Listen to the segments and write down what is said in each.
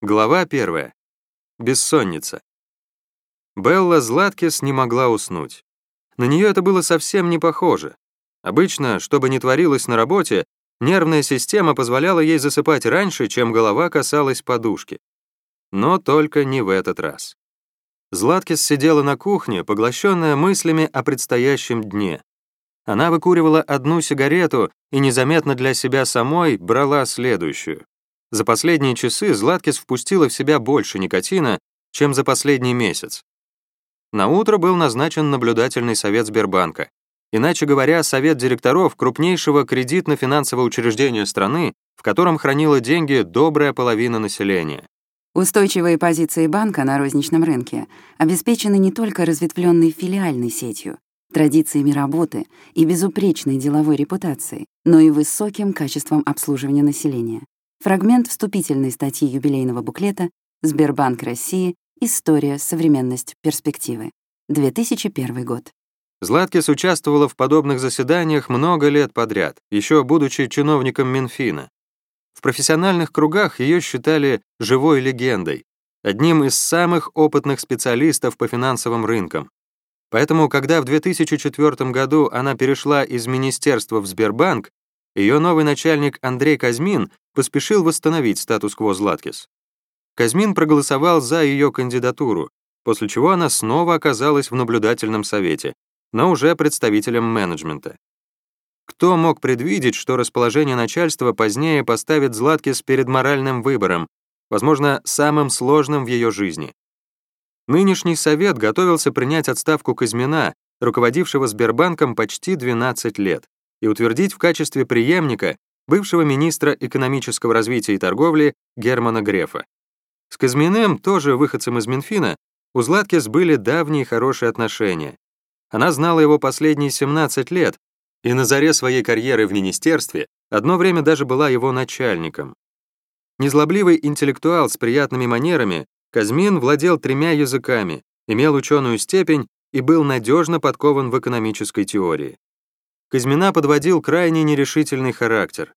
Глава первая. Бессонница. Белла Златкис не могла уснуть. На нее это было совсем не похоже. Обычно, что бы ни творилось на работе, нервная система позволяла ей засыпать раньше, чем голова касалась подушки. Но только не в этот раз. Златкис сидела на кухне, поглощенная мыслями о предстоящем дне. Она выкуривала одну сигарету и незаметно для себя самой брала следующую. За последние часы Златкис впустила в себя больше никотина, чем за последний месяц. На утро был назначен наблюдательный совет Сбербанка. Иначе говоря, совет директоров крупнейшего кредитно-финансового учреждения страны, в котором хранила деньги добрая половина населения. Устойчивые позиции банка на розничном рынке обеспечены не только разветвленной филиальной сетью, традициями работы и безупречной деловой репутацией, но и высоким качеством обслуживания населения. Фрагмент вступительной статьи юбилейного буклета «Сбербанк России. История, современность, перспективы». 2001 год. Златкис участвовала в подобных заседаниях много лет подряд, еще будучи чиновником Минфина. В профессиональных кругах ее считали живой легендой, одним из самых опытных специалистов по финансовым рынкам. Поэтому, когда в 2004 году она перешла из министерства в Сбербанк, ее новый начальник Андрей Казмин поспешил восстановить статус-кво Златкис. Казмин проголосовал за ее кандидатуру, после чего она снова оказалась в наблюдательном совете, но уже представителем менеджмента. Кто мог предвидеть, что расположение начальства позднее поставит Златкис перед моральным выбором, возможно, самым сложным в ее жизни? Нынешний совет готовился принять отставку Казмина, руководившего Сбербанком почти 12 лет и утвердить в качестве преемника бывшего министра экономического развития и торговли Германа Грефа. С Казминым, тоже выходцем из Минфина, у Златкис были давние хорошие отношения. Она знала его последние 17 лет и на заре своей карьеры в министерстве одно время даже была его начальником. Незлобливый интеллектуал с приятными манерами, Казмин владел тремя языками, имел ученую степень и был надежно подкован в экономической теории. Казьмина подводил крайне нерешительный характер.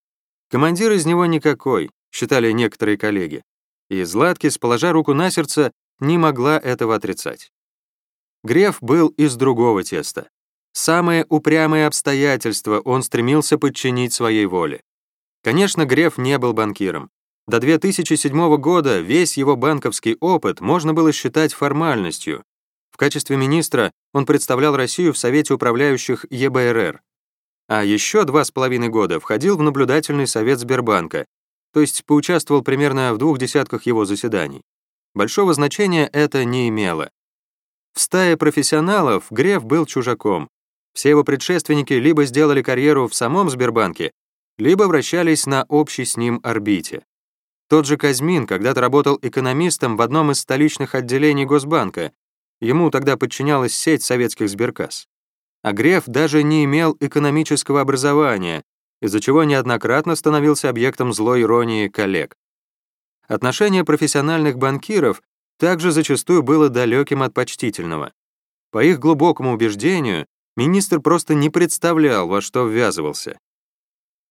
Командир из него никакой, считали некоторые коллеги. И Златкис, положа руку на сердце, не могла этого отрицать. Греф был из другого теста. Самые упрямые обстоятельства он стремился подчинить своей воле. Конечно, Греф не был банкиром. До 2007 года весь его банковский опыт можно было считать формальностью. В качестве министра он представлял Россию в Совете управляющих ЕБРР а еще два с половиной года входил в наблюдательный совет Сбербанка, то есть поучаствовал примерно в двух десятках его заседаний. Большого значения это не имело. В стае профессионалов Греф был чужаком. Все его предшественники либо сделали карьеру в самом Сбербанке, либо вращались на общей с ним орбите. Тот же Казьмин когда-то работал экономистом в одном из столичных отделений Госбанка. Ему тогда подчинялась сеть советских сберкасс а Греф даже не имел экономического образования, из-за чего неоднократно становился объектом злой иронии коллег. Отношение профессиональных банкиров также зачастую было далеким от почтительного. По их глубокому убеждению, министр просто не представлял, во что ввязывался.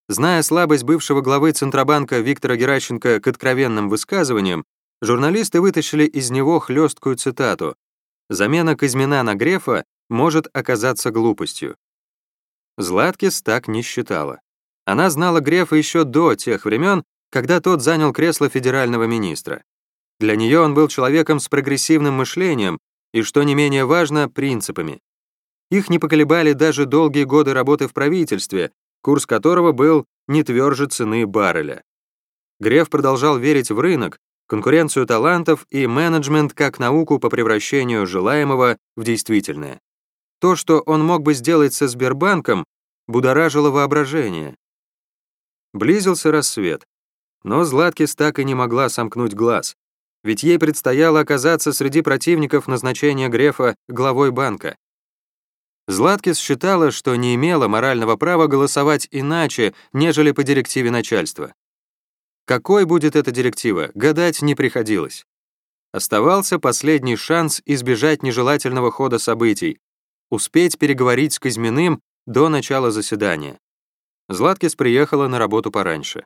Зная слабость бывшего главы Центробанка Виктора Геращенко к откровенным высказываниям, журналисты вытащили из него хлесткую цитату «Замена Казьмина на Грефа может оказаться глупостью. Златкис так не считала. Она знала Грефа еще до тех времен, когда тот занял кресло федерального министра. Для нее он был человеком с прогрессивным мышлением и, что не менее важно, принципами. Их не поколебали даже долгие годы работы в правительстве, курс которого был не тверже цены барреля. Греф продолжал верить в рынок, конкуренцию талантов и менеджмент как науку по превращению желаемого в действительное. То, что он мог бы сделать со Сбербанком, будоражило воображение. Близился рассвет, но Златкис так и не могла сомкнуть глаз, ведь ей предстояло оказаться среди противников назначения Грефа главой банка. Златкис считала, что не имела морального права голосовать иначе, нежели по директиве начальства. Какой будет эта директива, гадать не приходилось. Оставался последний шанс избежать нежелательного хода событий, успеть переговорить с Казьминым до начала заседания. Златкис приехала на работу пораньше.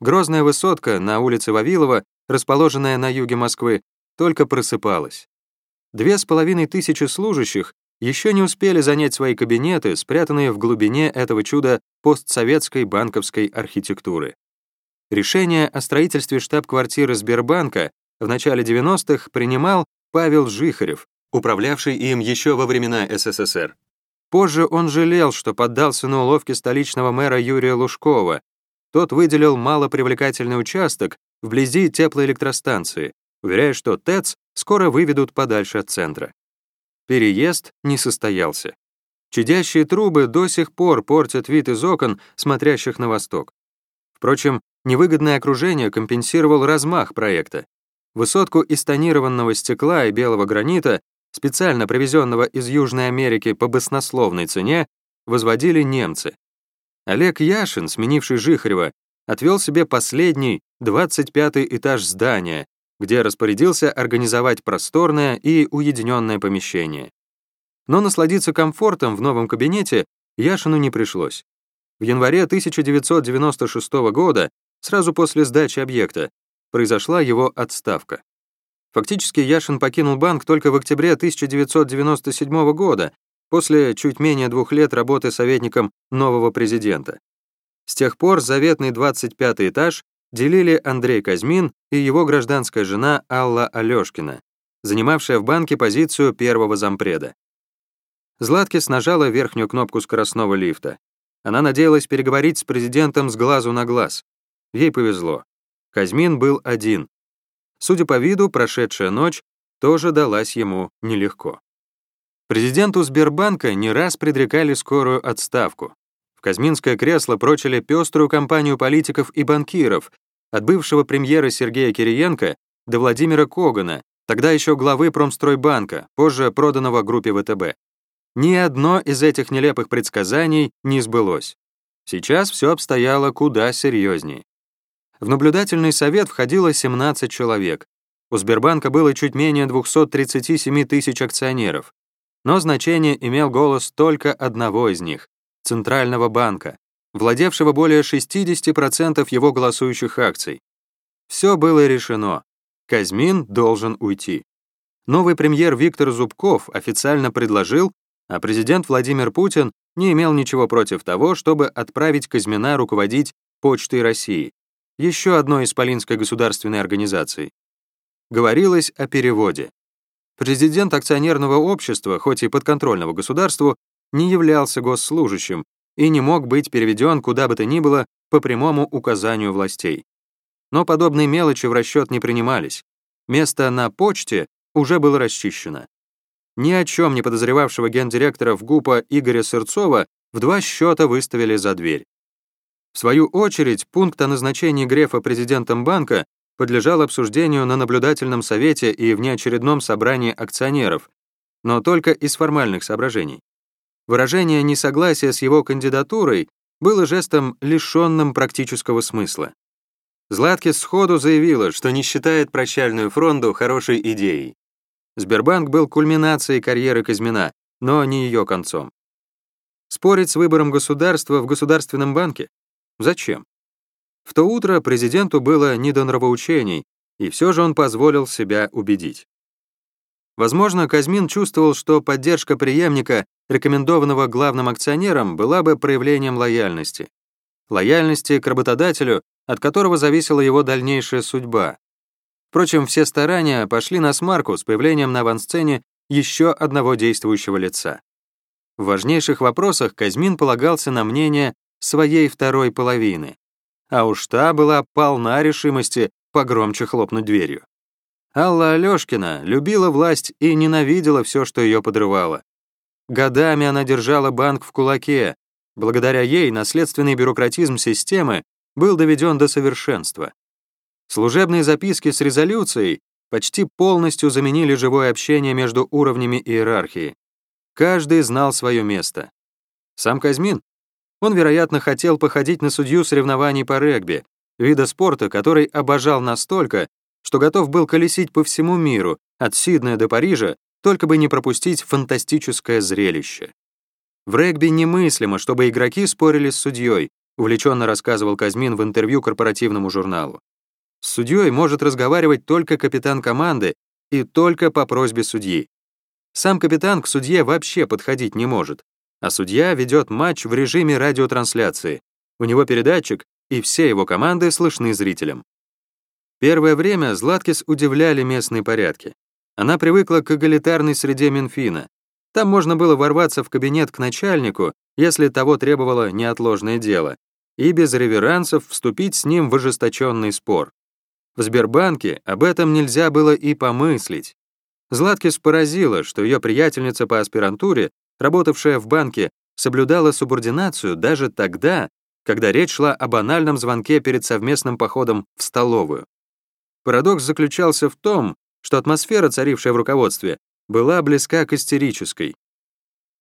Грозная высотка на улице Вавилова расположенная на юге Москвы, только просыпалась. Две с половиной тысячи служащих еще не успели занять свои кабинеты, спрятанные в глубине этого чуда постсоветской банковской архитектуры. Решение о строительстве штаб-квартиры Сбербанка в начале 90-х принимал Павел Жихарев, управлявший им еще во времена СССР. Позже он жалел, что поддался на уловки столичного мэра Юрия Лужкова. Тот выделил малопривлекательный участок вблизи теплоэлектростанции, уверяя, что ТЭЦ скоро выведут подальше от центра. Переезд не состоялся. Чудящие трубы до сих пор портят вид из окон, смотрящих на восток. Впрочем, невыгодное окружение компенсировал размах проекта. Высотку из тонированного стекла и белого гранита специально привезенного из Южной Америки по баснословной цене, возводили немцы. Олег Яшин, сменивший Жихарева, отвел себе последний, 25-й этаж здания, где распорядился организовать просторное и уединенное помещение. Но насладиться комфортом в новом кабинете Яшину не пришлось. В январе 1996 года, сразу после сдачи объекта, произошла его отставка. Фактически Яшин покинул банк только в октябре 1997 года, после чуть менее двух лет работы советником нового президента. С тех пор заветный 25 этаж делили Андрей Казьмин и его гражданская жена Алла Алёшкина, занимавшая в банке позицию первого зампреда. Златкис нажала верхнюю кнопку скоростного лифта. Она надеялась переговорить с президентом с глазу на глаз. Ей повезло. Казьмин был один, Судя по виду, прошедшая ночь тоже далась ему нелегко. Президенту Сбербанка не раз предрекали скорую отставку. В Казминское кресло прочили пеструю компанию политиков и банкиров, от бывшего премьера Сергея Кириенко до Владимира Когана, тогда еще главы Промстройбанка, позже проданного группе ВТБ. Ни одно из этих нелепых предсказаний не сбылось. Сейчас все обстояло куда серьезнее. В наблюдательный совет входило 17 человек. У Сбербанка было чуть менее 237 тысяч акционеров. Но значение имел голос только одного из них — Центрального банка, владевшего более 60% его голосующих акций. Все было решено. Казьмин должен уйти. Новый премьер Виктор Зубков официально предложил, а президент Владимир Путин не имел ничего против того, чтобы отправить Казьмина руководить Почтой России еще одной исполинской государственной организации. Говорилось о переводе. Президент акционерного общества, хоть и подконтрольного государству, не являлся госслужащим и не мог быть переведен куда бы то ни было по прямому указанию властей. Но подобные мелочи в расчет не принимались. Место на почте уже было расчищено. Ни о чем не подозревавшего гендиректора в ГУПа Игоря Сырцова в два счета выставили за дверь. В свою очередь, пункт о назначении Грефа президентом банка подлежал обсуждению на наблюдательном совете и внеочередном собрании акционеров, но только из формальных соображений. Выражение несогласия с его кандидатурой было жестом, лишенным практического смысла. Златкис сходу заявила, что не считает прощальную фронту хорошей идеей. Сбербанк был кульминацией карьеры Казьмина, но не ее концом. Спорить с выбором государства в Государственном банке? Зачем? В то утро президенту было не до нравоучений, и все же он позволил себя убедить. Возможно, Казмин чувствовал, что поддержка преемника, рекомендованного главным акционером, была бы проявлением лояльности. Лояльности к работодателю, от которого зависела его дальнейшая судьба. Впрочем, все старания пошли на смарку с появлением на авансцене еще одного действующего лица. В важнейших вопросах Казмин полагался на мнение своей второй половины. А уж та была полна решимости погромче хлопнуть дверью. Алла Алёшкина любила власть и ненавидела все, что ее подрывало. Годами она держала банк в кулаке. Благодаря ей наследственный бюрократизм системы был доведен до совершенства. Служебные записки с резолюцией почти полностью заменили живое общение между уровнями иерархии. Каждый знал свое место. Сам Казьмин он, вероятно, хотел походить на судью соревнований по регби, вида спорта, который обожал настолько, что готов был колесить по всему миру, от Сиднея до Парижа, только бы не пропустить фантастическое зрелище. В регби немыслимо, чтобы игроки спорили с судьей, увлеченно рассказывал Казмин в интервью корпоративному журналу. С судьей может разговаривать только капитан команды и только по просьбе судьи. Сам капитан к судье вообще подходить не может, а судья ведет матч в режиме радиотрансляции. У него передатчик, и все его команды слышны зрителям. Первое время Златкис удивляли местные порядки. Она привыкла к эгалитарной среде Минфина. Там можно было ворваться в кабинет к начальнику, если того требовало неотложное дело, и без реверансов вступить с ним в ожесточенный спор. В Сбербанке об этом нельзя было и помыслить. Златкис поразило, что ее приятельница по аспирантуре, работавшая в банке, соблюдала субординацию даже тогда, когда речь шла о банальном звонке перед совместным походом в столовую. Парадокс заключался в том, что атмосфера, царившая в руководстве, была близка к истерической.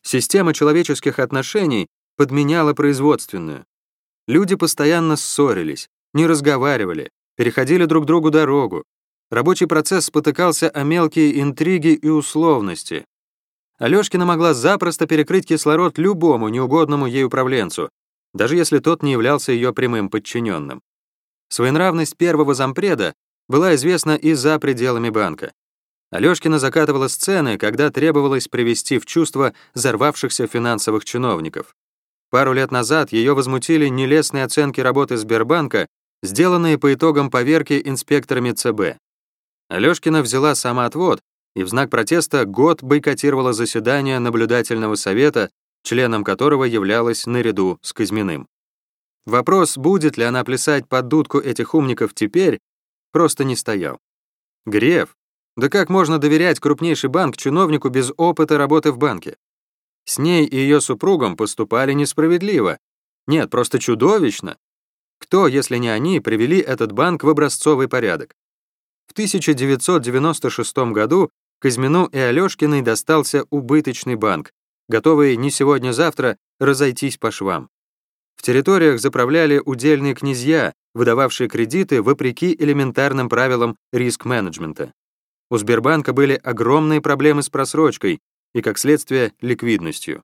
Система человеческих отношений подменяла производственную. Люди постоянно ссорились, не разговаривали, переходили друг другу дорогу. Рабочий процесс спотыкался о мелкие интриги и условности. Алёшкина могла запросто перекрыть кислород любому неугодному ей управленцу, даже если тот не являлся ее прямым подчиненным. Своенравность первого зампреда была известна и за пределами банка. Алёшкина закатывала сцены, когда требовалось привести в чувство взорвавшихся финансовых чиновников. Пару лет назад ее возмутили нелестные оценки работы Сбербанка, сделанные по итогам поверки инспекторами ЦБ. Алёшкина взяла самоотвод и в знак протеста год бойкотировала заседание наблюдательного совета, членом которого являлась наряду с Казьминым. Вопрос, будет ли она плясать под дудку этих умников теперь, просто не стоял. Греф? Да как можно доверять крупнейший банк чиновнику без опыта работы в банке? С ней и ее супругом поступали несправедливо. Нет, просто чудовищно. Кто, если не они, привели этот банк в образцовый порядок? В 1996 году Казьмину и Алёшкиной достался убыточный банк, готовый не сегодня-завтра разойтись по швам. В территориях заправляли удельные князья, выдававшие кредиты вопреки элементарным правилам риск-менеджмента. У Сбербанка были огромные проблемы с просрочкой, и, как следствие, ликвидностью.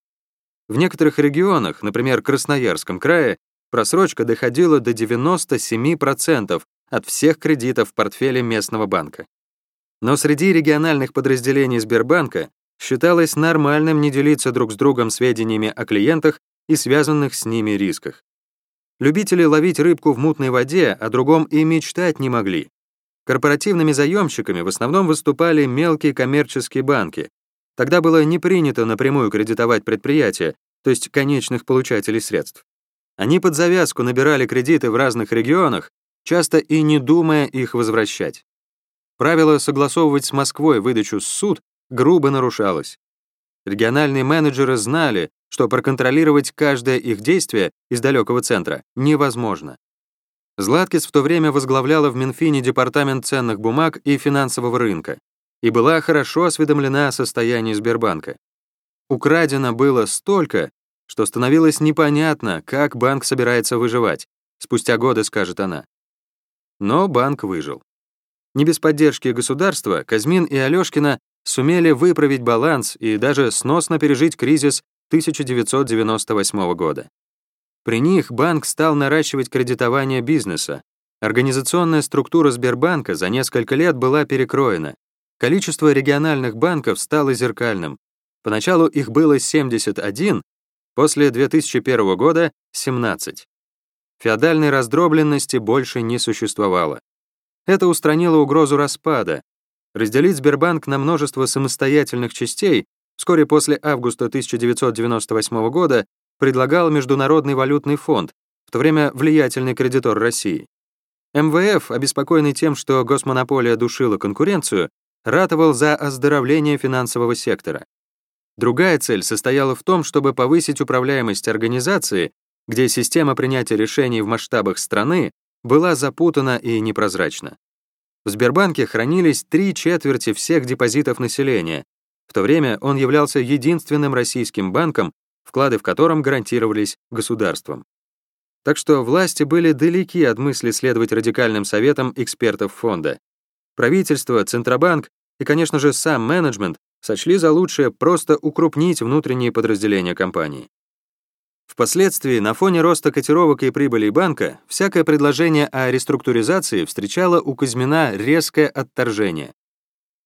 В некоторых регионах, например, Красноярском крае, просрочка доходила до 97% от всех кредитов в портфеле местного банка. Но среди региональных подразделений Сбербанка считалось нормальным не делиться друг с другом сведениями о клиентах и связанных с ними рисках. Любители ловить рыбку в мутной воде о другом и мечтать не могли. Корпоративными заемщиками в основном выступали мелкие коммерческие банки, Тогда было не принято напрямую кредитовать предприятия, то есть конечных получателей средств. Они под завязку набирали кредиты в разных регионах, часто и не думая их возвращать. Правило согласовывать с Москвой выдачу с суд грубо нарушалось. Региональные менеджеры знали, что проконтролировать каждое их действие из далекого центра невозможно. Златкис в то время возглавляла в Минфине департамент ценных бумаг и финансового рынка и была хорошо осведомлена о состоянии Сбербанка. Украдено было столько, что становилось непонятно, как банк собирается выживать. Спустя годы, скажет она. Но банк выжил. Не без поддержки государства Казмин и Алёшкина сумели выправить баланс и даже сносно пережить кризис 1998 года. При них банк стал наращивать кредитование бизнеса. Организационная структура Сбербанка за несколько лет была перекроена, Количество региональных банков стало зеркальным. Поначалу их было 71, после 2001 года — 17. Феодальной раздробленности больше не существовало. Это устранило угрозу распада. Разделить Сбербанк на множество самостоятельных частей вскоре после августа 1998 года предлагал Международный валютный фонд, в то время влиятельный кредитор России. МВФ, обеспокоенный тем, что госмонополия душила конкуренцию, ратовал за оздоровление финансового сектора. Другая цель состояла в том, чтобы повысить управляемость организации, где система принятия решений в масштабах страны была запутана и непрозрачна. В Сбербанке хранились три четверти всех депозитов населения. В то время он являлся единственным российским банком, вклады в котором гарантировались государством. Так что власти были далеки от мысли следовать радикальным советам экспертов фонда. Правительство, Центробанк и, конечно же, сам менеджмент сочли за лучшее просто укрупнить внутренние подразделения компании. Впоследствии, на фоне роста котировок и прибылей банка, всякое предложение о реструктуризации встречало у Казьмина резкое отторжение.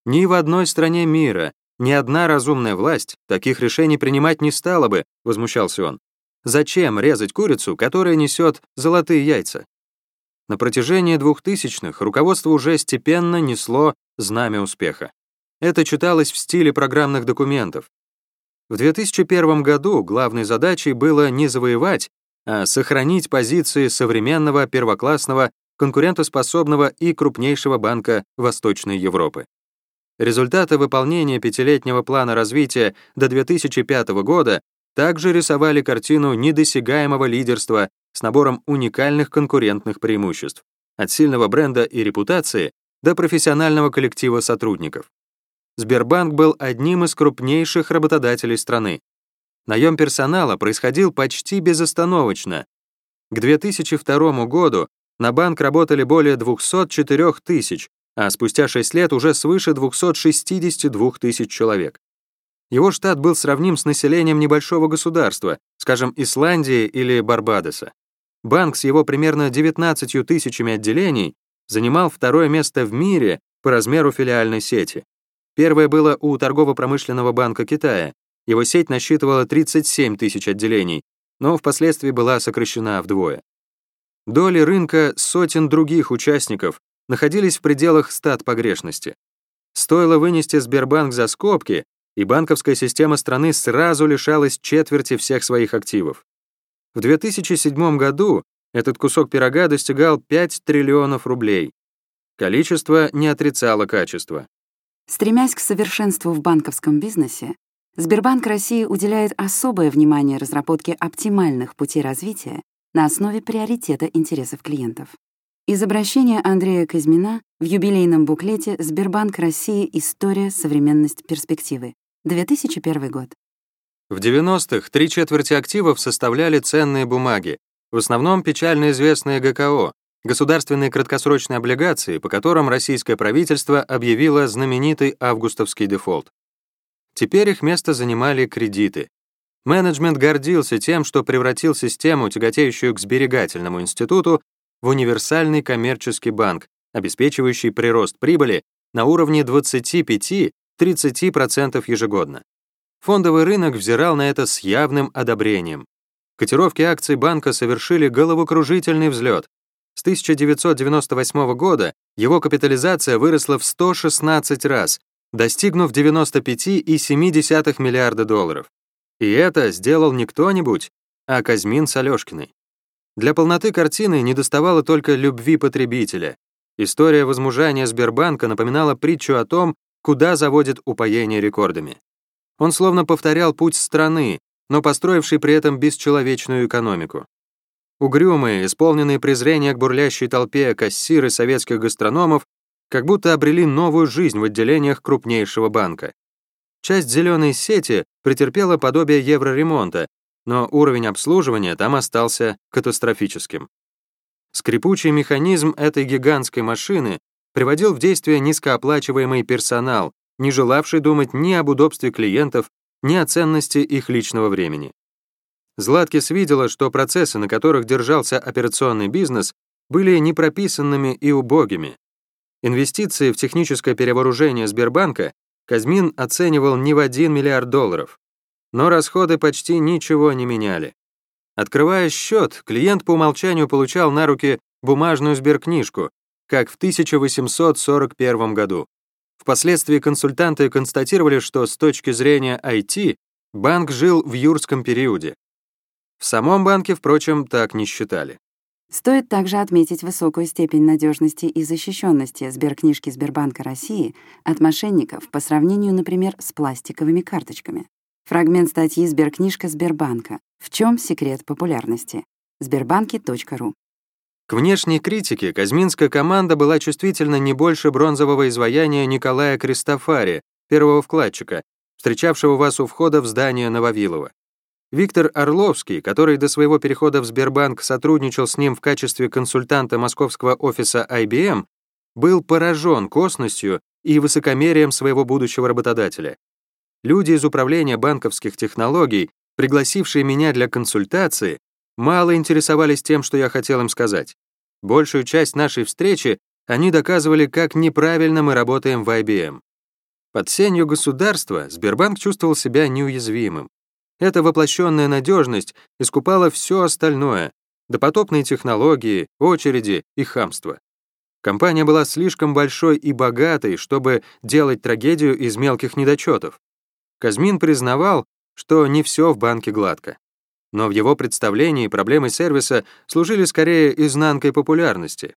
Ни в одной стране мира, ни одна разумная власть таких решений принимать не стала бы, возмущался он. Зачем резать курицу, которая несет золотые яйца? На протяжении двухтысячных руководство уже степенно несло знамя успеха. Это читалось в стиле программных документов. В 2001 году главной задачей было не завоевать, а сохранить позиции современного, первоклассного, конкурентоспособного и крупнейшего банка Восточной Европы. Результаты выполнения пятилетнего плана развития до 2005 года также рисовали картину недосягаемого лидерства с набором уникальных конкурентных преимуществ, от сильного бренда и репутации до профессионального коллектива сотрудников. Сбербанк был одним из крупнейших работодателей страны. Наем персонала происходил почти безостановочно. К 2002 году на банк работали более 204 тысяч, а спустя 6 лет уже свыше 262 тысяч человек. Его штат был сравним с населением небольшого государства, скажем, Исландии или Барбадоса. Банк с его примерно 19 тысячами отделений занимал второе место в мире по размеру филиальной сети. Первое было у Торгово-промышленного банка Китая. Его сеть насчитывала 37 тысяч отделений, но впоследствии была сокращена вдвое. Доли рынка сотен других участников находились в пределах стат погрешности. Стоило вынести Сбербанк за скобки, и банковская система страны сразу лишалась четверти всех своих активов. В 2007 году этот кусок пирога достигал 5 триллионов рублей. Количество не отрицало качество. Стремясь к совершенству в банковском бизнесе, Сбербанк России уделяет особое внимание разработке оптимальных путей развития на основе приоритета интересов клиентов. Из обращения Андрея Казьмина в юбилейном буклете «Сбербанк России. История, современность, перспективы», 2001 год. В 90-х три четверти активов составляли ценные бумаги, в основном печально известные ГКО, государственные краткосрочные облигации, по которым российское правительство объявило знаменитый августовский дефолт. Теперь их место занимали кредиты. Менеджмент гордился тем, что превратил систему, тяготеющую к сберегательному институту, в универсальный коммерческий банк, обеспечивающий прирост прибыли на уровне 25-30% ежегодно. Фондовый рынок взирал на это с явным одобрением. Котировки акций банка совершили головокружительный взлет, с 1998 года его капитализация выросла в 116 раз, достигнув 95,7 миллиарда долларов. И это сделал не кто-нибудь, а Казьмин с Алёшкиной. Для полноты картины недоставало только любви потребителя. История возмужания Сбербанка напоминала притчу о том, куда заводит упоение рекордами. Он словно повторял путь страны, но построивший при этом бесчеловечную экономику. Угрюмые, исполненные презрения к бурлящей толпе кассиры советских гастрономов как будто обрели новую жизнь в отделениях крупнейшего банка. Часть зеленой сети претерпела подобие евроремонта, но уровень обслуживания там остался катастрофическим. Скрипучий механизм этой гигантской машины приводил в действие низкооплачиваемый персонал, не желавший думать ни об удобстве клиентов, ни о ценности их личного времени. Златкис видела, что процессы, на которых держался операционный бизнес, были непрописанными и убогими. Инвестиции в техническое перевооружение Сбербанка Казмин оценивал не в 1 миллиард долларов. Но расходы почти ничего не меняли. Открывая счет, клиент по умолчанию получал на руки бумажную сберкнижку, как в 1841 году. Впоследствии консультанты констатировали, что с точки зрения IT банк жил в юрском периоде. В самом банке, впрочем, так не считали. Стоит также отметить высокую степень надежности и защищенности сберкнижки Сбербанка России от мошенников по сравнению, например, с пластиковыми карточками. Фрагмент статьи «Сберкнижка Сбербанка. В чем секрет популярности?» сбербанки.ру К внешней критике Казминская команда была чувствительна не больше бронзового изваяния Николая Кристофари, первого вкладчика, встречавшего вас у входа в здание Нововилова. Виктор Орловский, который до своего перехода в Сбербанк сотрудничал с ним в качестве консультанта московского офиса IBM, был поражен косностью и высокомерием своего будущего работодателя. Люди из управления банковских технологий пригласившие меня для консультации, мало интересовались тем, что я хотел им сказать. Большую часть нашей встречи они доказывали, как неправильно мы работаем в IBM. Под сенью государства Сбербанк чувствовал себя неуязвимым. Эта воплощенная надежность искупала все остальное — допотопные технологии, очереди и хамство. Компания была слишком большой и богатой, чтобы делать трагедию из мелких недочетов. Казмин признавал, что не все в банке гладко. Но в его представлении проблемы сервиса служили скорее изнанкой популярности.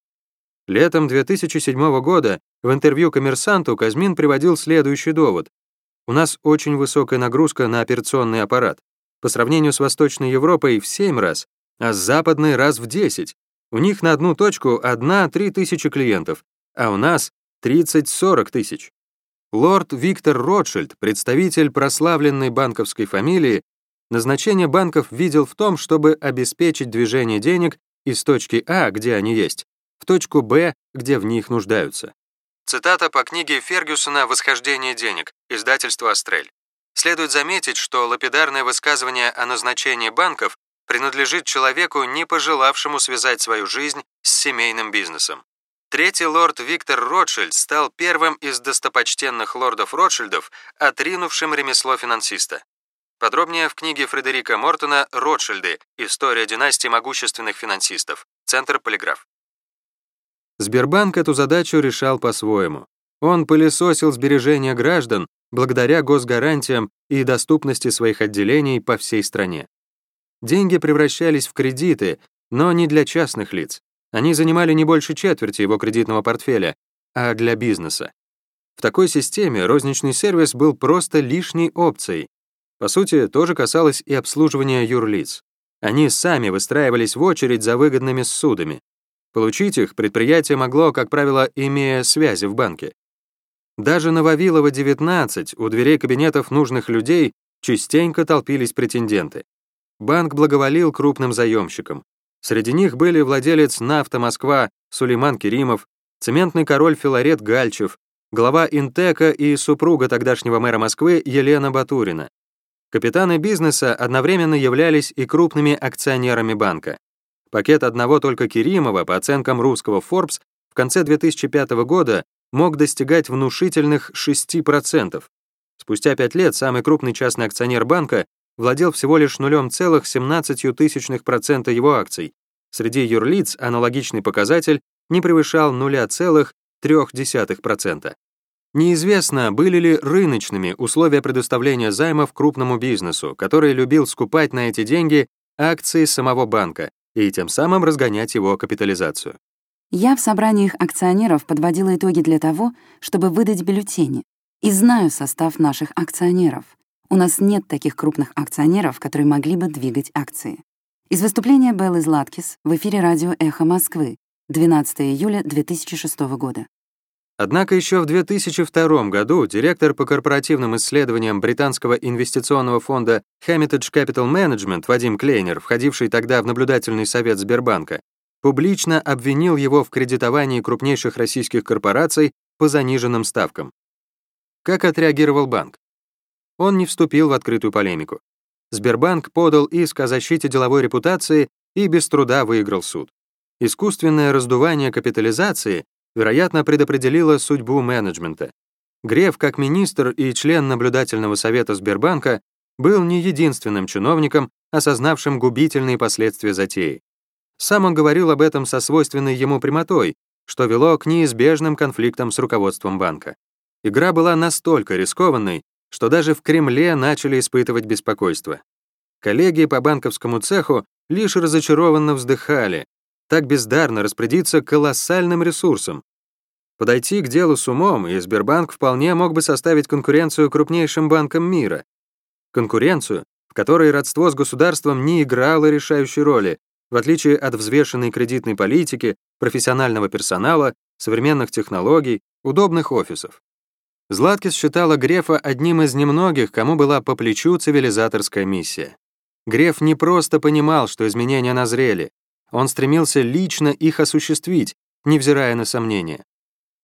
Летом 2007 года в интервью «Коммерсанту» Казмин приводил следующий довод. «У нас очень высокая нагрузка на операционный аппарат. По сравнению с Восточной Европой в 7 раз, а с Западной раз в 10. У них на одну точку одна-три тысячи клиентов, а у нас 30-40 тысяч. Лорд Виктор Ротшильд, представитель прославленной банковской фамилии, назначение банков видел в том, чтобы обеспечить движение денег из точки А, где они есть, в точку Б, где в них нуждаются. Цитата по книге Фергюсона «Восхождение денег», издательство «Астрель». Следует заметить, что лапидарное высказывание о назначении банков принадлежит человеку, не пожелавшему связать свою жизнь с семейным бизнесом. Третий лорд Виктор Ротшильд стал первым из достопочтенных лордов Ротшильдов, отринувшим ремесло финансиста. Подробнее в книге Фредерика Мортона «Ротшильды. История династии могущественных финансистов». Центр «Полиграф». Сбербанк эту задачу решал по-своему. Он пылесосил сбережения граждан благодаря госгарантиям и доступности своих отделений по всей стране. Деньги превращались в кредиты, но не для частных лиц. Они занимали не больше четверти его кредитного портфеля, а для бизнеса. В такой системе розничный сервис был просто лишней опцией. По сути, тоже касалось и обслуживания юрлиц. Они сами выстраивались в очередь за выгодными ссудами. Получить их предприятие могло, как правило, имея связи в банке. Даже на Вавилова 19 у дверей кабинетов нужных людей частенько толпились претенденты. Банк благоволил крупным заемщикам. Среди них были владелец «Нафта Москва» Сулейман Керимов, цементный король Филарет Гальчев, глава Интека и супруга тогдашнего мэра Москвы Елена Батурина. Капитаны бизнеса одновременно являлись и крупными акционерами банка. Пакет одного только Керимова, по оценкам русского Forbes, в конце 2005 года мог достигать внушительных 6%. Спустя пять лет самый крупный частный акционер банка владел всего лишь 0,17% его акций. Среди юрлиц аналогичный показатель не превышал 0,3%. Неизвестно, были ли рыночными условия предоставления займов крупному бизнесу, который любил скупать на эти деньги акции самого банка и тем самым разгонять его капитализацию. Я в собраниях акционеров подводила итоги для того, чтобы выдать бюллетени, и знаю состав наших акционеров. У нас нет таких крупных акционеров, которые могли бы двигать акции. Из выступления Беллы Златкис в эфире радио «Эхо Москвы» 12 июля 2006 года. Однако еще в 2002 году директор по корпоративным исследованиям британского инвестиционного фонда Hermitage Capital Management Вадим Клейнер, входивший тогда в наблюдательный совет Сбербанка, публично обвинил его в кредитовании крупнейших российских корпораций по заниженным ставкам. Как отреагировал банк? Он не вступил в открытую полемику. Сбербанк подал иск о защите деловой репутации и без труда выиграл суд. Искусственное раздувание капитализации, вероятно, предопределило судьбу менеджмента. Греф, как министр и член наблюдательного совета Сбербанка, был не единственным чиновником, осознавшим губительные последствия затеи. Сам он говорил об этом со свойственной ему прямотой, что вело к неизбежным конфликтам с руководством банка. Игра была настолько рискованной, что даже в Кремле начали испытывать беспокойство. Коллеги по банковскому цеху лишь разочарованно вздыхали. Так бездарно распорядиться колоссальным ресурсом. Подойти к делу с умом, и Сбербанк вполне мог бы составить конкуренцию крупнейшим банкам мира. Конкуренцию, в которой родство с государством не играло решающей роли, в отличие от взвешенной кредитной политики, профессионального персонала, современных технологий, удобных офисов. Златкис считала Грефа одним из немногих, кому была по плечу цивилизаторская миссия. Греф не просто понимал, что изменения назрели, он стремился лично их осуществить, невзирая на сомнения.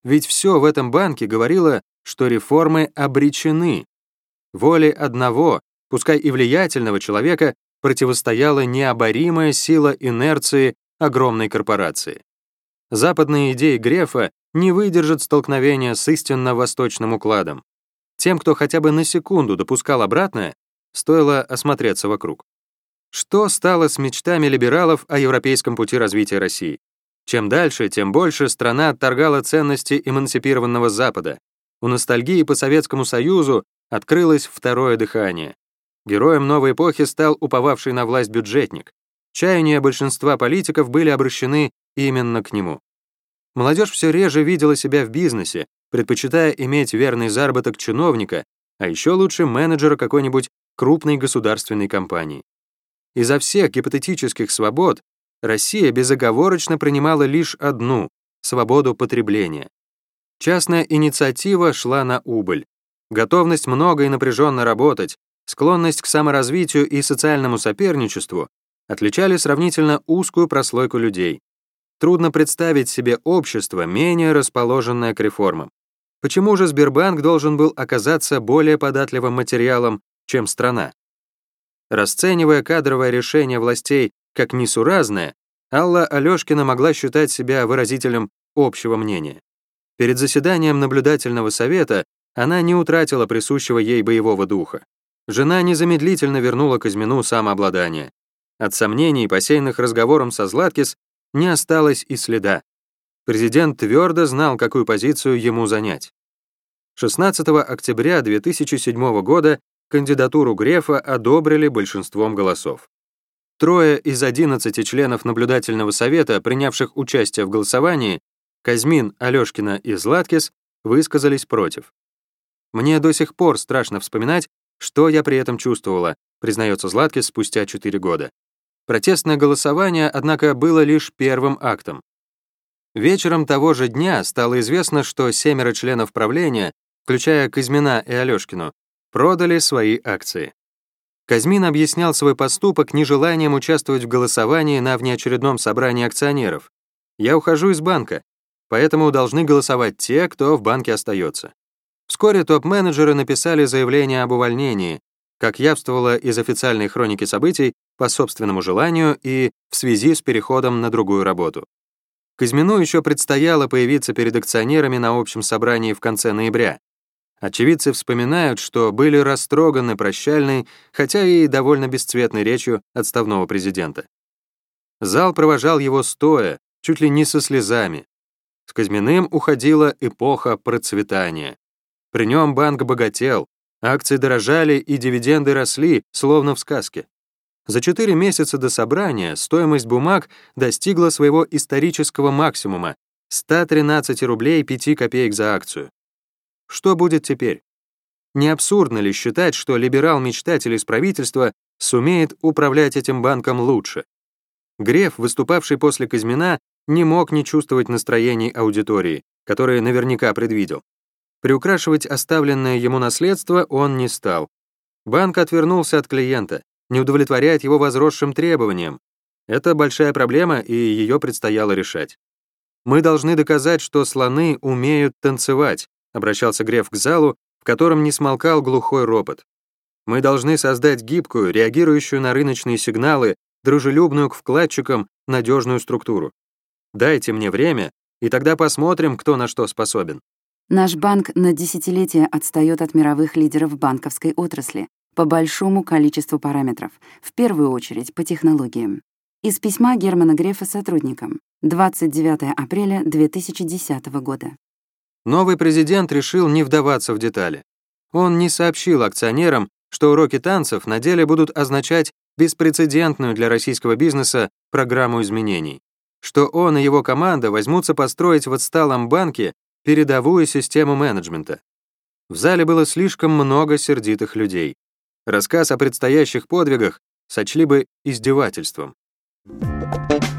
Ведь все в этом банке говорило, что реформы обречены. Воле одного пускай и влиятельного человека, противостояла необоримая сила инерции огромной корпорации. Западные идеи Грефа не выдержат столкновения с истинно восточным укладом. Тем, кто хотя бы на секунду допускал обратное, стоило осмотреться вокруг. Что стало с мечтами либералов о европейском пути развития России? Чем дальше, тем больше страна отторгала ценности эмансипированного Запада. У ностальгии по Советскому Союзу открылось второе дыхание. Героем новой эпохи стал уповавший на власть бюджетник. Чаяния большинства политиков были обращены именно к нему. Молодежь все реже видела себя в бизнесе, предпочитая иметь верный заработок чиновника, а еще лучше менеджера какой-нибудь крупной государственной компании. Изо всех гипотетических свобод Россия безоговорочно принимала лишь одну — свободу потребления. Частная инициатива шла на убыль. Готовность много и напряженно работать, склонность к саморазвитию и социальному соперничеству отличали сравнительно узкую прослойку людей. Трудно представить себе общество, менее расположенное к реформам. Почему же Сбербанк должен был оказаться более податливым материалом, чем страна? Расценивая кадровое решение властей как несуразное, Алла Алёшкина могла считать себя выразителем общего мнения. Перед заседанием наблюдательного совета она не утратила присущего ей боевого духа. Жена незамедлительно вернула Казьмину самообладание. От сомнений, посеянных разговором со Златкис, не осталось и следа. Президент твердо знал, какую позицию ему занять. 16 октября 2007 года кандидатуру Грефа одобрили большинством голосов. Трое из 11 членов наблюдательного совета, принявших участие в голосовании, Казьмин, Алёшкина и Златкис, высказались против. Мне до сих пор страшно вспоминать, что я при этом чувствовала, признается Златкис спустя 4 года. Протестное голосование, однако, было лишь первым актом. Вечером того же дня стало известно, что семеро членов правления, включая Казьмина и Алёшкину, продали свои акции. Казьмин объяснял свой поступок нежеланием участвовать в голосовании на внеочередном собрании акционеров. «Я ухожу из банка, поэтому должны голосовать те, кто в банке остается». Вскоре топ-менеджеры написали заявление об увольнении, как явствовало из официальной хроники событий, по собственному желанию и в связи с переходом на другую работу. Казьмину еще предстояло появиться перед акционерами на общем собрании в конце ноября. Очевидцы вспоминают, что были растроганы прощальной, хотя и довольно бесцветной речью отставного президента. Зал провожал его стоя, чуть ли не со слезами. С Казьминым уходила эпоха процветания. При нем банк богател, акции дорожали и дивиденды росли, словно в сказке. За 4 месяца до собрания стоимость бумаг достигла своего исторического максимума — 113 рублей 5 копеек за акцию. Что будет теперь? Не абсурдно ли считать, что либерал-мечтатель из правительства сумеет управлять этим банком лучше? Греф, выступавший после Казьмина, не мог не чувствовать настроений аудитории, которые наверняка предвидел. Приукрашивать оставленное ему наследство он не стал. Банк отвернулся от клиента, не удовлетворяет его возросшим требованиям. Это большая проблема, и ее предстояло решать. Мы должны доказать, что слоны умеют танцевать, обращался Греф к залу, в котором не смолкал глухой ропот. Мы должны создать гибкую, реагирующую на рыночные сигналы, дружелюбную к вкладчикам, надежную структуру. Дайте мне время, и тогда посмотрим, кто на что способен. Наш банк на десятилетия отстает от мировых лидеров банковской отрасли по большому количеству параметров, в первую очередь по технологиям. Из письма Германа Грефа сотрудникам 29 апреля 2010 года. Новый президент решил не вдаваться в детали. Он не сообщил акционерам, что уроки танцев на деле будут означать беспрецедентную для российского бизнеса программу изменений, что он и его команда возьмутся построить в отсталом банке передовую систему менеджмента. В зале было слишком много сердитых людей. Рассказ о предстоящих подвигах сочли бы издевательством. Thank you